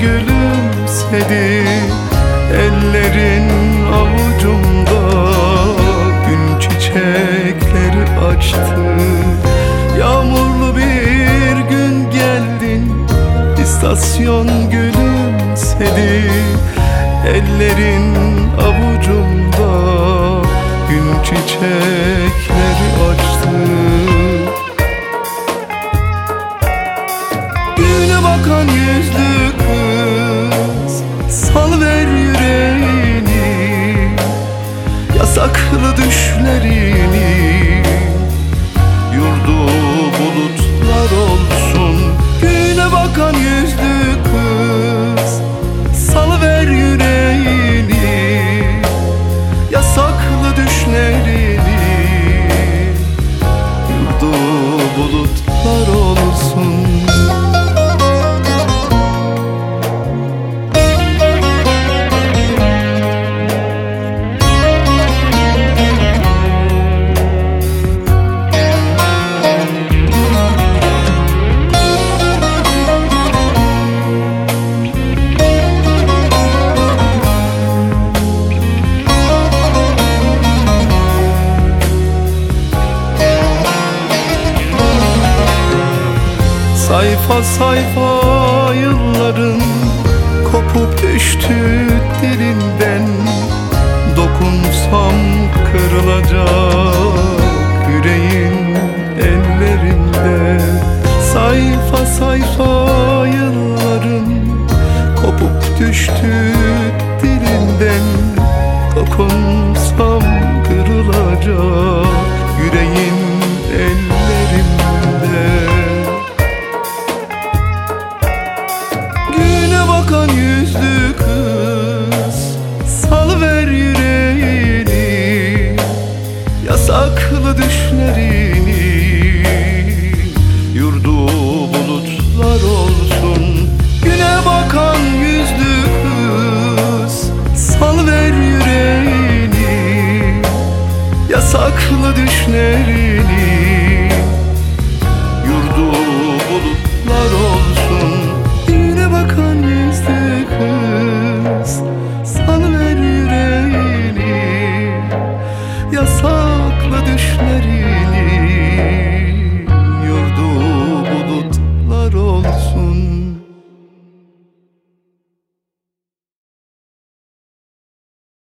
gülümsedi Ellerin avucumda. Gün çiçekleri açtı. Yağmurlu bir gün geldin İstasyon gülümsedi. Ellerin avucumda Gün çiçekleri açtı. Güne bakan yüzlü Yasaklı düşlerini Yurdu bulutlar olsun. Güne bakan yüzlü kız Sal ver yüreğini. Yasaklı düşlerini Yurdu bulutlar Sayfa sayfa yılların Kopup düştü dilinden Dokunsam kırılacak Yüreğin ellerinde. Sayfa sayfa yılların Kopup düştü dilinden Dokunsam kırılacak Yüreğin yüzlü kız. Salıver yüreğini Yasaklı düşlerini. Yurdu bulutlar olsun Güne bakan yüzlü kız. Salıver yüreğini Yasaklı düşlerini Haklı düşlerini.